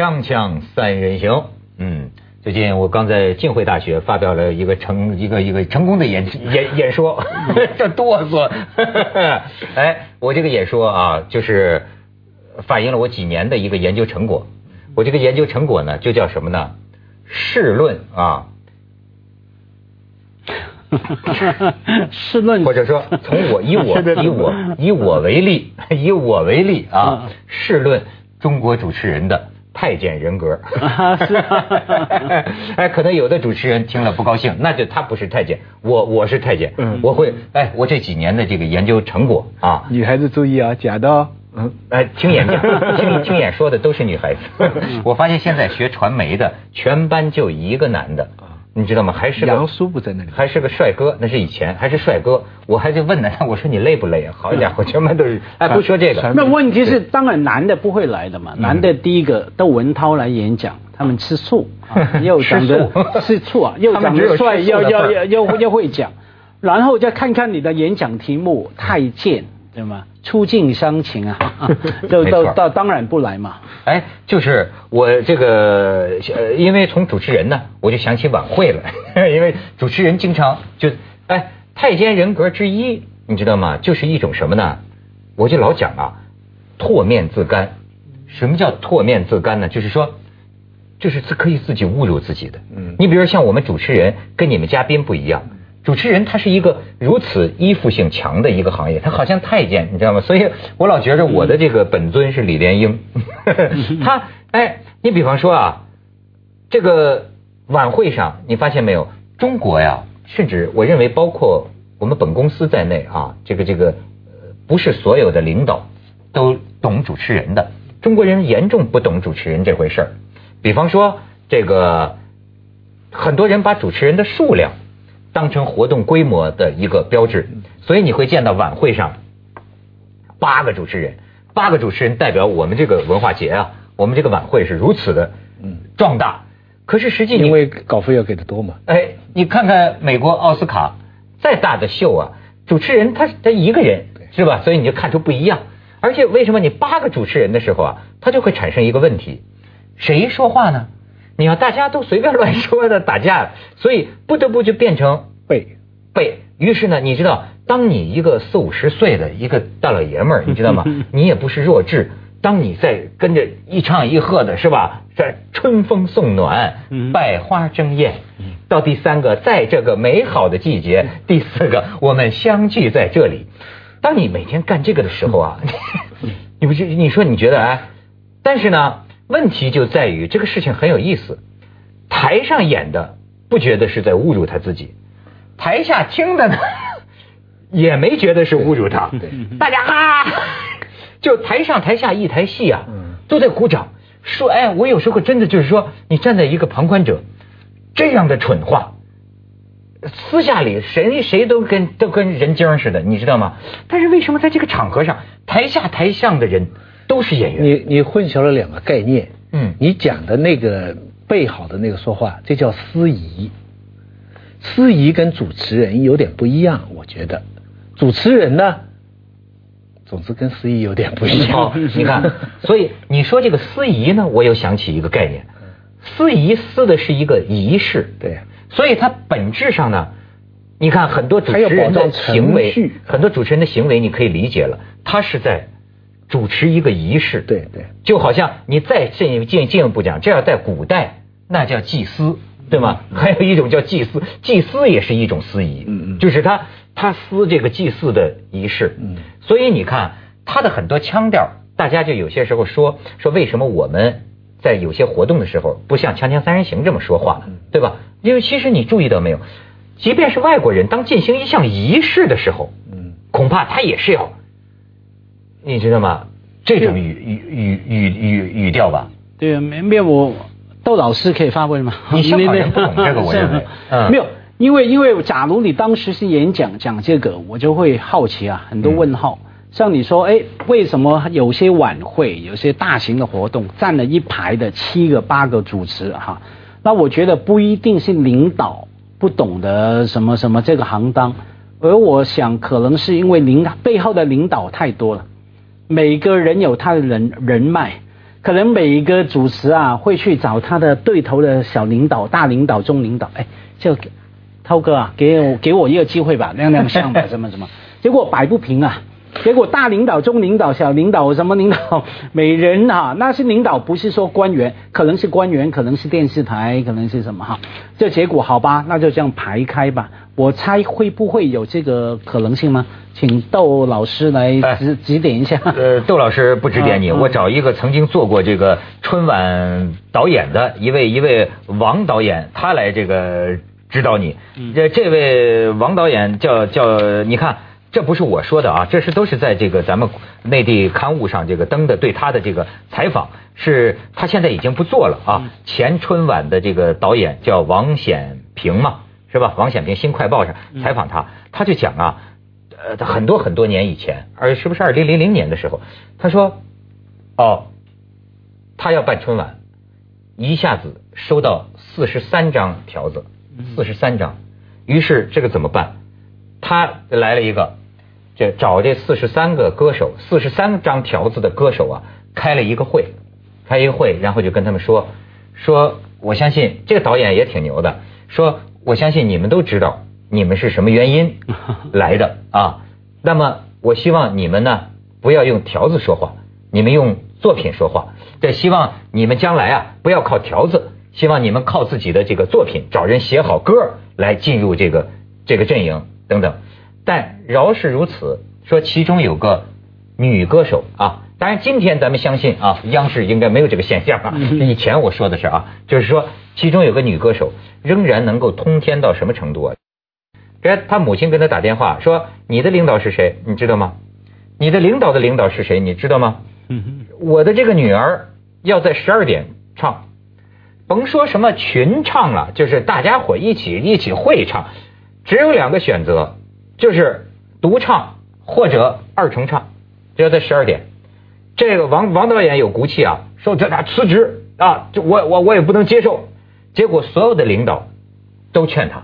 锵锵三人行，嗯，最近我刚在浸会大学发表了一个成一个一个成功的演演演说，这哆嗦。哎，我这个演说啊，就是反映了我几年的一个研究成果。我这个研究成果呢，就叫什么呢？试论啊。试论，或者说从我以我 以我以我为例，以我为例啊，试论中国主持人的太监人格。是，哎，可能有的主持人听了不高兴，那就他不是太监，我我是太监，我会哎，我这几年的这个研究成果啊，女孩子注意啊，假的。嗯，哎，听演讲，听听演说的都是女孩子。我发现现在学传媒的全班就一个男的，你知道吗？还是杨叔不在那里，还是个帅哥，那是以前，还是帅哥。我还就问呢，我说你累不累啊？好家伙，全班都是。哎，不说这个。那问题是，当然男的不会来的嘛。男的第一个窦文涛来演讲，他们吃醋，又长得吃醋啊，又长得 帅，又又又又又会讲，然后再看看你的演讲题目太监。对吗？触境伤情啊，都都到当然不来嘛。哎，就是我这个，呃，因为从主持人呢，我就想起晚会了。因为主持人经常就，哎，太监人格之一，你知道吗？就是一种什么呢？我就老讲啊，唾面自干。什么叫唾面自干呢？就是说，就是自可以自己侮辱自己的。嗯。你比如说像我们主持人跟你们嘉宾不一样。主持人他是一个如此依附性强的一个行业，他好像太监，你知道吗？所以我老觉着我的这个本尊是李莲英。他哎，你比方说啊，这个晚会上你发现没有？中国呀，甚至我认为包括我们本公司在内啊，这个这个不是所有的领导都懂主持人的。中国人严重不懂主持人这回事儿。比方说这个，很多人把主持人的数量。当成活动规模的一个标志，所以你会见到晚会上八个主持人，八个主持人代表我们这个文化节啊，我们这个晚会是如此的壮大。可是实际因为稿费要给的多嘛。哎，你看看美国奥斯卡再大的秀啊，主持人他他一个人是吧？所以你就看出不一样。而且为什么你八个主持人的时候啊，他就会产生一个问题，谁说话呢？你要大家都随便乱说的打架，所以不得不就变成背背。于是呢，你知道，当你一个四五十岁的一个大老爷们儿，你知道吗？你也不是弱智。当你在跟着一唱一和的是吧？在春风送暖，百花争艳。到第三个，在这个美好的季节，第四个，我们相聚在这里。当你每天干这个的时候啊，你不是你说你觉得哎？但是呢？问题就在于这个事情很有意思，台上演的不觉得是在侮辱他自己，台下听的呢 也没觉得是侮辱他，大家哈，就台上台下一台戏啊，都在鼓掌，说哎，我有时候真的就是说，你站在一个旁观者，这样的蠢话，私下里谁谁都跟都跟人精似的，你知道吗？但是为什么在这个场合上，台下台上的人？都是演员。你你混淆了两个概念。嗯，你讲的那个背好的那个说话，这叫司仪。司仪跟主持人有点不一样，我觉得。主持人呢，总之跟司仪有点不一样。你看，所以你说这个司仪呢，我又想起一个概念。司仪司的是一个仪式，对。所以它本质上呢，你看很多主持人的行为，很多主持人的行为，你可以理解了，他是在。主持一个仪式，对对，就好像你再进进进一步讲，这要在古代，那叫祭司，对吗？还有一种叫祭司，祭司也是一种司仪，嗯嗯，就是他他司这个祭祀的仪式，嗯，所以你看他的很多腔调，大家就有些时候说说为什么我们在有些活动的时候不像《锵锵三人行》这么说话，对吧？因为其实你注意到没有，即便是外国人当进行一项仪式的时候，嗯，恐怕他也是要。你知道吗？这种语语语语语语调吧？对啊，没没有我窦老师可以发问吗？你香港人不懂这个，我认为 没有，因为因为假如你当时是演讲讲这个，我就会好奇啊，很多问号。像你说，哎，为什么有些晚会、有些大型的活动站了一排的七个八个主持哈？那我觉得不一定是领导不懂得什么什么这个行当，而我想可能是因为领背后的领导太多了。每个人有他的人人脉，可能每一个主持啊会去找他的对头的小领导、大领导、中领导，哎，就涛哥啊，给我给我一个机会吧，亮亮相吧，什么什么，结果摆不平啊。结果大领导、中领导、小领导什么领导，每人哈，那是领导，不是说官员，可能是官员，可能是电视台，可能是什么哈。这结果好吧，那就这样排开吧。我猜会不会有这个可能性吗？请窦老师来指指点一下。呃，窦老师不指点你，我找一个曾经做过这个春晚导演的一位一位王导演，他来这个指导你。这这位王导演叫叫，你看。这不是我说的啊，这是都是在这个咱们内地刊物上这个登的对他的这个采访，是他现在已经不做了啊。前春晚的这个导演叫王显平嘛，是吧？王显平新快报上采访他，他就讲啊，呃，很多很多年以前，而是不是二零零零年的时候，他说，哦，他要办春晚，一下子收到四十三张条子，四十三张，于是这个怎么办？他来了一个。这找这四十三个歌手，四十三张条子的歌手啊，开了一个会，开一个会，然后就跟他们说，说我相信这个导演也挺牛的，说我相信你们都知道你们是什么原因 来的啊，那么我希望你们呢不要用条子说话，你们用作品说话，这希望你们将来啊不要靠条子，希望你们靠自己的这个作品，找人写好歌来进入这个这个阵营等等。但饶是如此，说其中有个女歌手啊，当然今天咱们相信啊，央视应该没有这个现象啊。以前我说的是啊，就是说其中有个女歌手仍然能够通天到什么程度啊？这他母亲跟他打电话说：“你的领导是谁？你知道吗？你的领导的领导是谁？你知道吗？”我的这个女儿要在十二点唱，甭说什么群唱了，就是大家伙一起一起会唱，只有两个选择。就是独唱或者二重唱，就要在十二点。这个王王导演有骨气啊，说这俩辞职啊，就我我我也不能接受。结果所有的领导都劝他，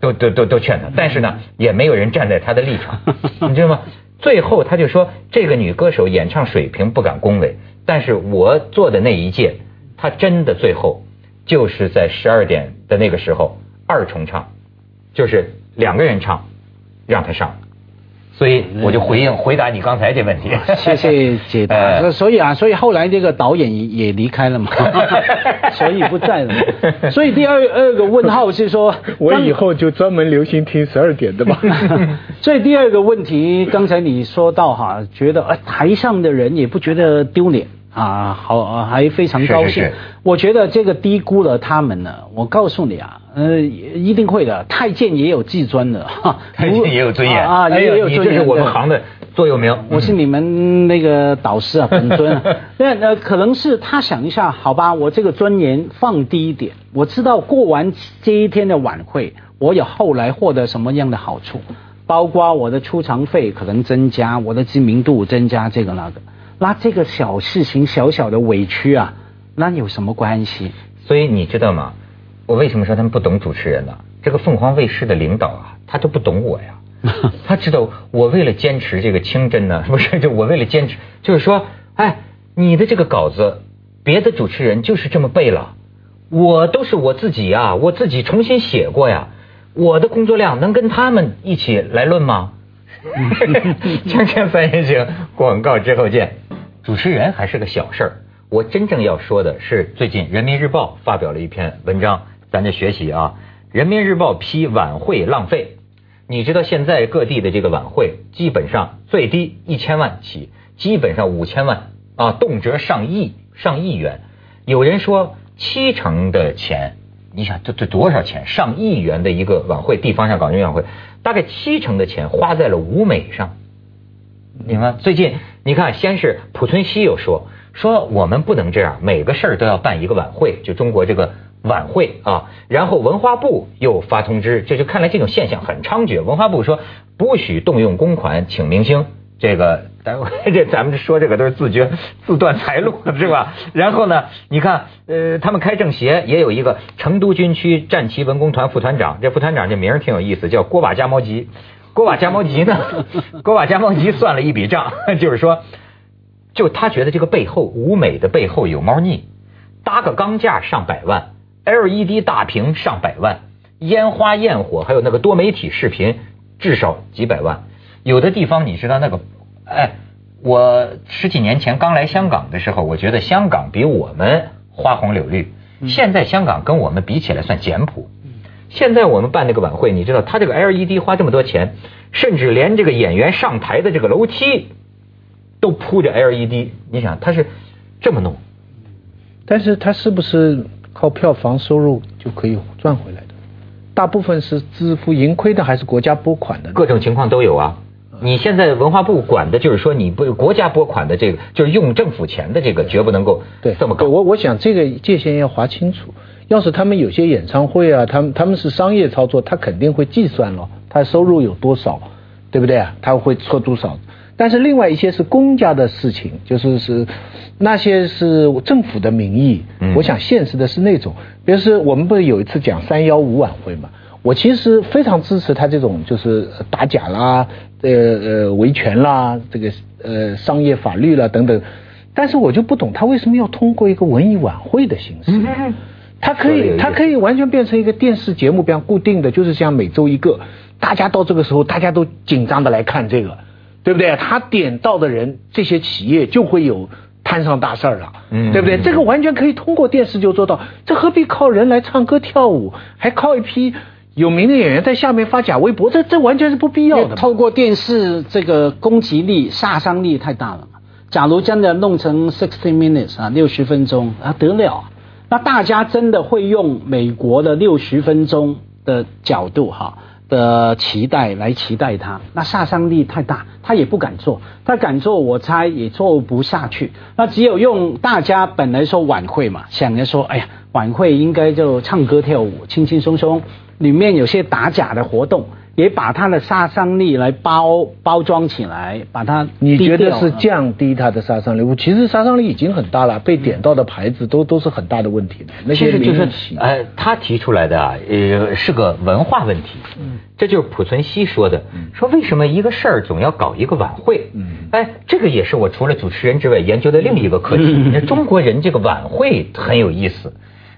都都都都劝他，但是呢，也没有人站在他的立场，你知道吗？最后他就说，这个女歌手演唱水平不敢恭维，但是我做的那一届，她真的最后就是在十二点的那个时候二重唱，就是两个人唱。让她上，所以我就回应回答你刚才这问题。谢谢解答。所以啊，所以后来这个导演也离开了嘛，所以不在了。所以第二二个问号是说，我以后就专门留心听十二点的吧。所以第二个问题，刚才你说到哈，觉得呃台上的人也不觉得丢脸啊，好还非常高兴。我觉得这个低估了他们呢。我告诉你啊。呃，一定会的。太监也有自尊的，哈太监也有尊严啊，也有尊严。这是我们行的座右铭。我是你们那个导师啊，本尊。那呃，可能是他想一下，好吧，我这个尊严放低一点。我知道过完这一天的晚会，我有后来获得什么样的好处，包括我的出场费可能增加，我的知名度增加，这个那个。那这个小事情、小小的委屈啊，那有什么关系？所以你知道吗？我为什么说他们不懂主持人呢？这个凤凰卫视的领导啊，他都不懂我呀。他知道我为了坚持这个清真呢，不是就我为了坚持，就是说，哎，你的这个稿子，别的主持人就是这么背了，我都是我自己呀，我自己重新写过呀，我的工作量能跟他们一起来论吗？锵锵三人行，广告之后见。主持人还是个小事儿，我真正要说的是，最近人民日报发表了一篇文章。咱这学习啊，《人民日报》批晚会浪费。你知道现在各地的这个晚会，基本上最低一千万起，基本上五千万啊，动辄上亿、上亿元。有人说七成的钱，你想这这多少钱？上亿元的一个晚会，地方上搞这晚会，大概七成的钱花在了舞美上。你看最近，你看先是濮存昕又说说我们不能这样，每个事儿都要办一个晚会，就中国这个。晚会啊，然后文化部又发通知，这就看来这种现象很猖獗。文化部说不许动用公款请明星，这个 这咱们说这个都是自觉自断财路是吧？然后呢，你看呃，他们开政协也有一个成都军区战旗文工团副团长，这副团长这名儿挺有意思，叫锅巴加毛吉。锅巴加毛吉呢，锅巴加毛吉算了一笔账，就是说就他觉得这个背后舞美的背后有猫腻，搭个钢架上百万，LED 大屏上百万，烟花焰火，还有那个多媒体视频至少几百万。有的地方你知道那个，哎，我十几年前刚来香港的时候，我觉得香港比我们花红柳绿。现在香港跟我们比起来算简朴。现在我们办那个晚会，你知道他这个 LED 花这么多钱，甚至连这个演员上台的这个楼梯都铺着 LED。你想他是这么弄，但是他是不是靠票房收入就可以赚回来的？大部分是自负盈亏的，还是国家拨款的？各种情况都有啊。你现在文化部管的就是说，你不国家拨款的这个，就是用政府钱的这个，绝不能够对这么搞。我我想这个界限要划清楚。要是他们有些演唱会啊，他们他们是商业操作，他肯定会计算了，他收入有多少，对不对啊？他会出多少？但是另外一些是公家的事情，就是是那些是政府的名义。我想现实的是那种，比如说我们不是有一次讲三幺五晚会嘛？我其实非常支持他这种，就是打假啦。呃呃，维权啦，这个呃商业法律啦等等，但是我就不懂他为什么要通过一个文艺晚会的形式，他可以他可以完全变成一个电视节目，比方固定的，就是像每周一个，大家到这个时候大家都紧张的来看这个，对不对？他点到的人，这些企业就会有摊上大事儿了，对不对？这个完全可以通过电视就做到，这何必靠人来唱歌跳舞，还靠一批？有名的演员在下面发假微博，这这完全是不必要的。透过电视，这个攻击力、杀伤力太大了。假如真的弄成 sixty minutes 啊，六十分钟啊，得了。那大家真的会用美国的六十分钟的角度哈的期待来期待他，那杀伤力太大，他也不敢做。他敢做，我猜也做不下去。那只有用大家本来说晚会嘛，想着说，哎呀，晚会应该就唱歌跳舞，轻轻松松。里面有些打假的活动，也把它的杀伤力来包包装起来，把它你觉得是降低它的杀伤力？我其实杀伤力已经很大了，被点到的牌子都都是很大的问题的。那些就是呃，他提出来的啊，呃，是个文化问题。嗯，这就是濮存昕说的，说为什么一个事儿总要搞一个晚会？嗯，哎，这个也是我除了主持人之外研究的另一个课题。中国人这个晚会很有意思，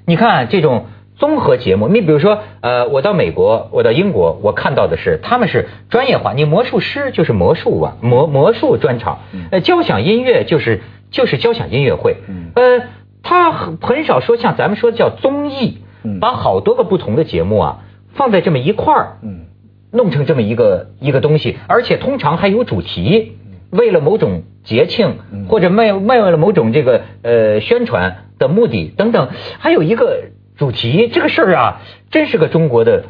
你看这种。综合节目，你比如说，呃，我到美国，我到英国，我看到的是他们是专业化。你魔术师就是魔术啊，魔魔术专场，呃，交响音乐就是就是交响音乐会，呃，他很很少说像咱们说的叫综艺，把好多个不同的节目啊放在这么一块儿，弄成这么一个一个东西，而且通常还有主题，为了某种节庆或者卖卖为了某种这个呃宣传的目的等等，还有一个。主题这个事儿啊，真是个中国的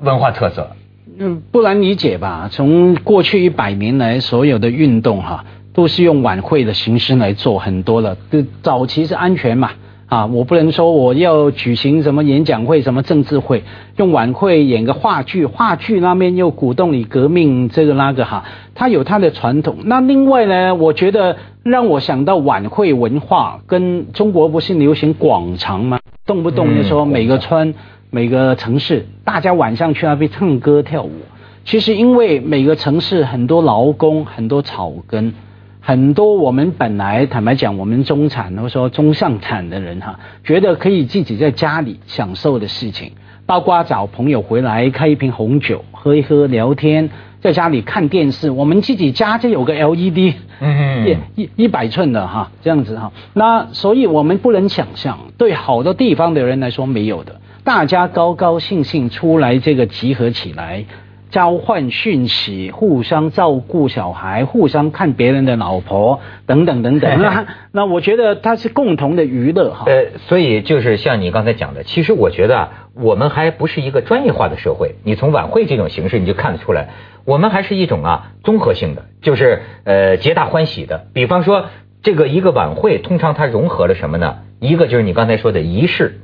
文化特色。嗯，不难理解吧？从过去一百年来，所有的运动哈，都是用晚会的形式来做很多的。早期是安全嘛，啊，我不能说我要举行什么演讲会、什么政治会，用晚会演个话剧，话剧那边又鼓动你革命这个那个哈，它有它的传统。那另外呢，我觉得让我想到晚会文化，跟中国不是流行广场吗？动不动就说每个村、每个城市，大家晚上去那边唱歌跳舞。其实因为每个城市很多劳工、很多草根、很多我们本来坦白讲，我们中产或者说中上产的人哈，觉得可以自己在家里享受的事情，包括找朋友回来开一瓶红酒喝一喝聊天。在家里看电视，我们自己家就有个 LED，一一一百寸的哈，这样子哈。那所以我们不能想象，对好多地方的人来说没有的，大家高高兴兴出来这个集合起来，交换讯息，互相照顾小孩，互相看别人的老婆等等等等。那 那我觉得它是共同的娱乐哈。呃，所以就是像你刚才讲的，其实我觉得啊，我们还不是一个专业化的社会。你从晚会这种形式，你就看得出来。我们还是一种啊综合性的，就是呃皆大欢喜的。比方说，这个一个晚会，通常它融合了什么呢？一个就是你刚才说的仪式。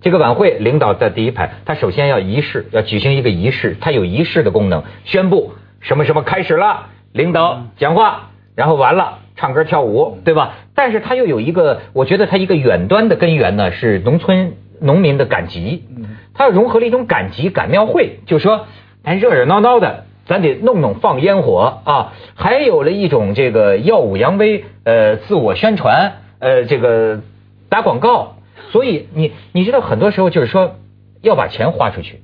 这个晚会领导在第一排，他首先要仪式，要举行一个仪式，它有仪式的功能，宣布什么什么开始了，领导讲话，然后完了唱歌跳舞，对吧？但是它又有一个，我觉得它一个远端的根源呢，是农村农民的赶集，它融合了一种赶集赶庙会，就说咱热热闹闹的。咱得弄弄放烟火啊，还有了一种这个耀武扬威，呃，自我宣传，呃，这个打广告。所以你你知道，很多时候就是说要把钱花出去。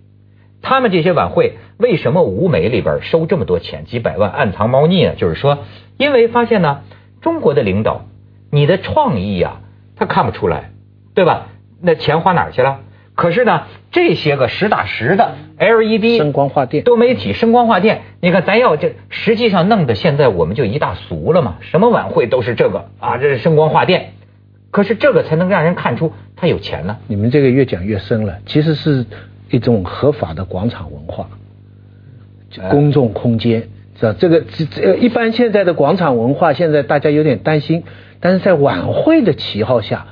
他们这些晚会为什么舞美里边收这么多钱，几百万暗藏猫腻呢？就是说，因为发现呢，中国的领导，你的创意啊，他看不出来，对吧？那钱花哪儿去了？可是呢，这些个实打实的 LED 声光画电多媒体声光画电，你看咱要这实际上弄得现在我们就一大俗了嘛，什么晚会都是这个啊，这是声光画电。可是这个才能让人看出他有钱呢。你们这个越讲越深了，其实是一种合法的广场文化，公众空间是吧？这个这这一般现在的广场文化，现在大家有点担心，但是在晚会的旗号下，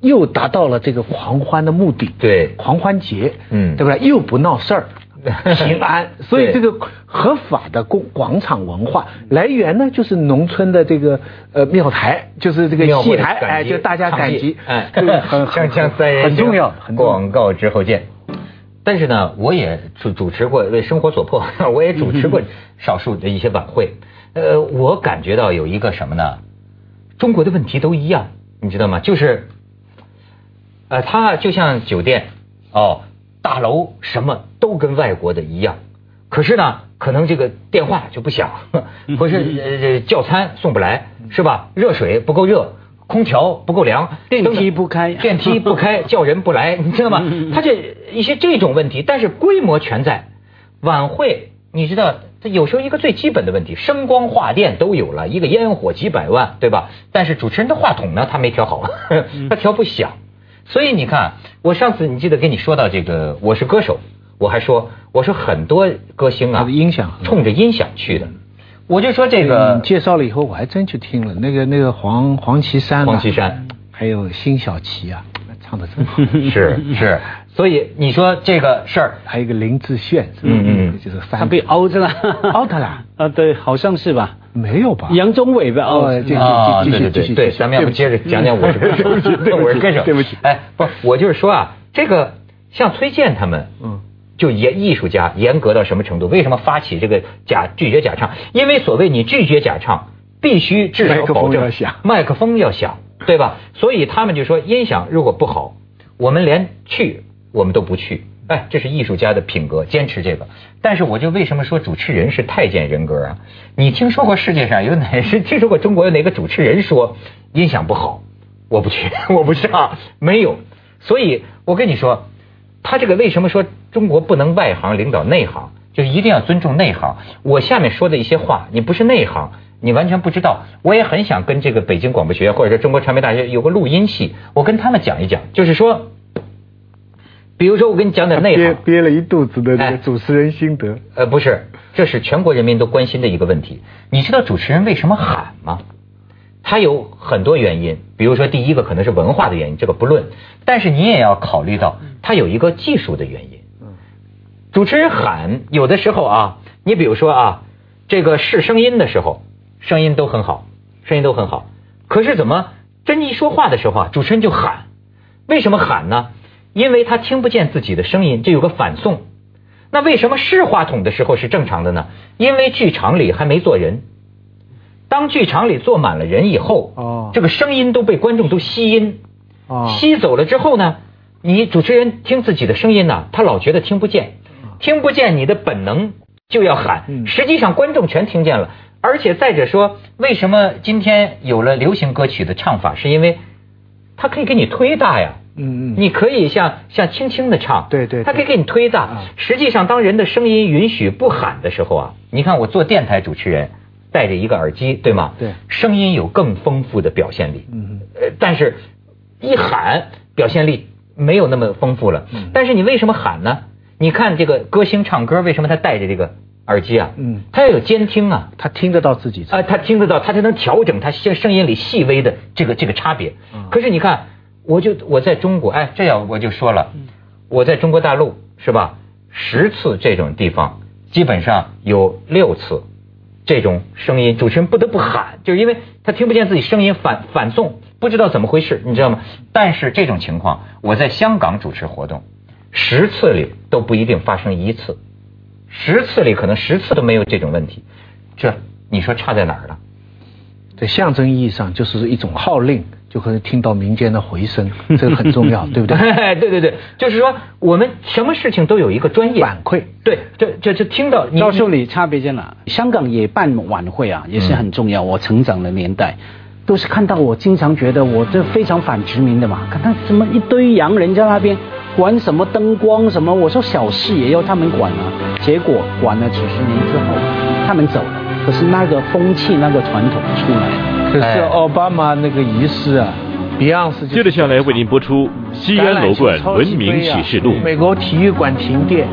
又达到了这个狂欢的目的。对，狂欢节，嗯，对不对？又不闹事儿。平安，所以这个合法的公广场文化来源呢，就是农村的这个呃庙台，就是这个戏台，哎，就大家赶集，哎，很 锵锵三人很重要。广告之后见。但是呢，我也主主持过为生活所迫，我也主持过少数的一些晚会。呃，我感觉到有一个什么呢？中国的问题都一样，你知道吗？就是，呃，它就像酒店哦。大楼什么都跟外国的一样，可是呢，可能这个电话就不响，不是呃叫餐送不来，是吧？热水不够热，空调不够凉，电梯不开，电梯不开，叫人不来，你知道吗？他这一些这种问题，但是规模全在。晚会，你知道，这有时候一个最基本的问题，声光画电都有了，一个烟火几百万，对吧？但是主持人的话筒呢，他没调好，他调不响。所以你看，我上次你记得跟你说到这个《我是歌手》，我还说我说很多歌星啊，音响冲着音响去的，我就说这个介绍了以后，我还真去听了那个那个黄黄绮珊，黄绮珊，还有辛晓琪啊，唱的真好，是是。所以你说这个事儿，还有一个林志炫，嗯嗯，就是他被凹着了，凹他了 啊，对，好像是吧？没有吧？杨宗纬被凹，啊，对对对对，咱们要不接着讲讲我是歌手，我是歌手，对不起，哎，不，我就是说啊，这个像崔健他们，嗯，就严艺术家严格到什么程度？为什么发起这个假拒绝假唱？因为所谓你拒绝假唱，必须至少保证麦克风要响，对吧？所以他们就说音响如果不好，我们连去。我们都不去，哎，这是艺术家的品格，坚持这个。但是我就为什么说主持人是太监人格啊？你听说过世界上有哪是 听说过中国有哪个主持人说音响不好？我不去，我不上，没有。所以我跟你说，他这个为什么说中国不能外行领导内行，就一定要尊重内行。我下面说的一些话，你不是内行，你完全不知道。我也很想跟这个北京广播学院或者说中国传媒大学有个录音系，我跟他们讲一讲，就是说。比如说，我跟你讲点内行，憋了一肚子的这个主持人心得。呃，不是，这是全国人民都关心的一个问题。你知道主持人为什么喊吗？他有很多原因，比如说第一个可能是文化的原因，这个不论。但是你也要考虑到，他有一个技术的原因。主持人喊有的时候啊，你比如说啊，这个试声音的时候，声音都很好，声音都很好。可是怎么真一说话的时候啊，主持人就喊？为什么喊呢？因为他听不见自己的声音，这有个反送。那为什么试话筒的时候是正常的呢？因为剧场里还没坐人。当剧场里坐满了人以后，哦，这个声音都被观众都吸音，哦，吸走了之后呢，你主持人听自己的声音呢，他老觉得听不见，听不见，你的本能就要喊。实际上观众全听见了，而且再者说，为什么今天有了流行歌曲的唱法？是因为它可以给你推大呀。嗯嗯，你可以像像轻轻的唱，对对，他可以给你推大。实际上，当人的声音允许不喊的时候啊，你看我做电台主持人，戴着一个耳机，对吗？对，声音有更丰富的表现力。嗯嗯，呃，但是一喊表现力没有那么丰富了。嗯，但是你为什么喊呢？你看这个歌星唱歌，为什么他戴着这个耳机啊？嗯，他要有监听啊，他听得到自己啊，他听得到，他才能调整他声声音里细微的这个这个差别。嗯可是你看。我就我在中国，哎，这样我就说了，我在中国大陆是吧？十次这种地方，基本上有六次这种声音，主持人不得不喊，就是因为他听不见自己声音反反送，不知道怎么回事，你知道吗？但是这种情况，我在香港主持活动，十次里都不一定发生一次，十次里可能十次都没有这种问题，这你说差在哪儿了？在象征意义上，就是一种号令，就可能听到民间的回声，这个很重要，对不对？对对对，就是说我们什么事情都有一个专业反馈。对，这这这听到告诉你差别在哪？香港也办晚会啊，也是很重要。我成长的年代，都是看到我经常觉得我这非常反殖民的嘛，看他怎么一堆洋人在那边管什么灯光什么，我说小事也要他们管啊。结果管了几十年之后，他们走了。可是那个风气、那个传统出来了。可是奥巴马那个仪式啊，Beyond 接着下来为您播出《西安楼冠文明启示录》。美国体育馆停电。